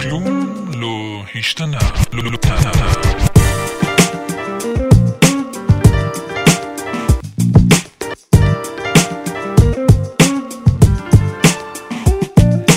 כלום לא השתנה. לא, לא, לא,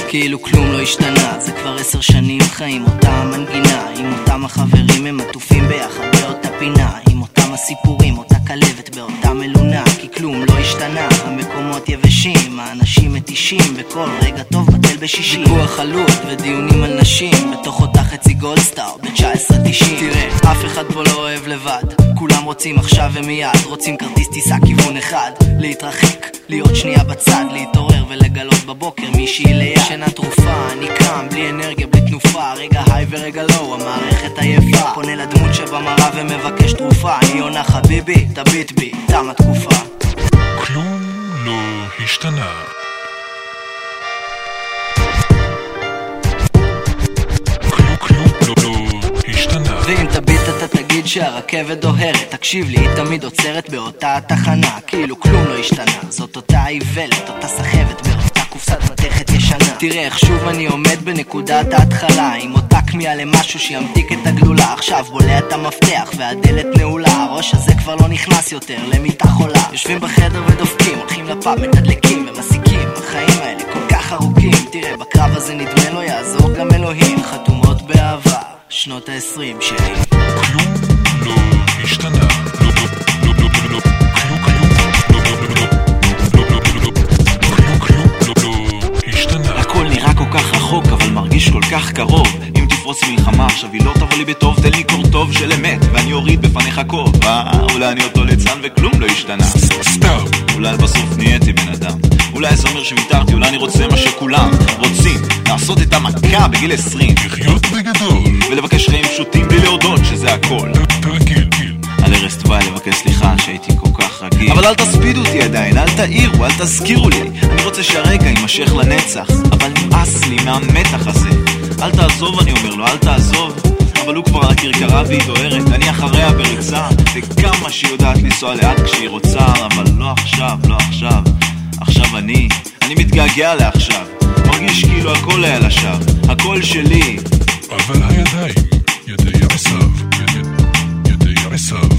כאילו כלום לא השתנה זה כבר עשר שנים חיים אותה המנגינה עם אותם החברים הם עטופים ביחד באותה פינה עם אותם הסיפורים, אותה כלבת באותה מלונה כי כלום לא השתנה המקומות יבשים, האנשים מתישים בכל רגע טוב בשישי. ויכוח חלוט ודיונים על נשים בתוך אותה חצי גולדסטאר ב-1990. תראה, אף אחד פה לא אוהב לבד. כולם רוצים עכשיו ומיד רוצים כרטיס טיסה כיוון אחד. להתרחק, להיות שנייה בצד להתעורר ולגלות בבוקר מישהי ליד. שינה תרופה, אני קם בלי אנרגיה, בלי תנופה. רגע היי ורגע לואו, המערכת עייפה. פונה לדמות שבמראה ומבקש תרופה. אני עונה חביבי, תביט בי, תם התקופה. כלום לא השתנה. תגיד שהרכבת דוהרת. תקשיב לי, היא תמיד עוצרת באותה התחנה כאילו כלום לא השתנה. זאת אותה איוולת, אותה סחבת באותה קופסת מתכת ישנה. תראה איך שוב אני עומד בנקודת ההתחלה. עם אותה כמיהה למשהו שימתיק את הגלולה. עכשיו בולע את המפתח והדלת נעולה. הראש הזה כבר לא נכנס יותר למיטה חולה. יושבים בחדר ודופקים, הולכים לפאב, מתדלקים ומסיקים החיים האלה כל כך ארוכים. תראה בקרב הזה נדמה לא יעזור גם אלוהים. חתומות באהבה. שנות ה-20 שלי קרוב. אם תפרוץ מלחמה עכשיו, היא לא תבוא לי בטוב, תן לי קור טוב של אמת, ואני אוריד בפניך כובע. אולי אני אותו ליצן וכלום לא השתנה. סתיו. אולי בסוף נהייתי בן אדם. אולי זה אומר שוויתרתי, אולי אני רוצה מה שכולם רוצים. לעשות את המכה בגיל 20, לחיות בגדול. ולבקש חיים פשוטים בלי להודות שזה הכל. גיל. על ערש תוואי לבקש סליחה שהייתי כל כך רגיל אבל אל תספידו אותי עדיין, אל תעירו, אל תזכירו לי אני רוצה שהרגע יימשך לנצח אבל נמאס לי מהמתח הזה אל תעזוב, אני אומר לו, אל תעזוב. אבל הוא כבר על הכרכרה והיא דוהרת, אני אחריה בריצה. וכמה שהיא יודעת לנסוע לאט כשהיא רוצה, אבל לא עכשיו, לא עכשיו. עכשיו אני, אני מתגעגע לעכשיו. מרגיש כאילו הכל היה לשווא, הכל שלי. אבל הידיים, ידי עשיו, ידי עשיו.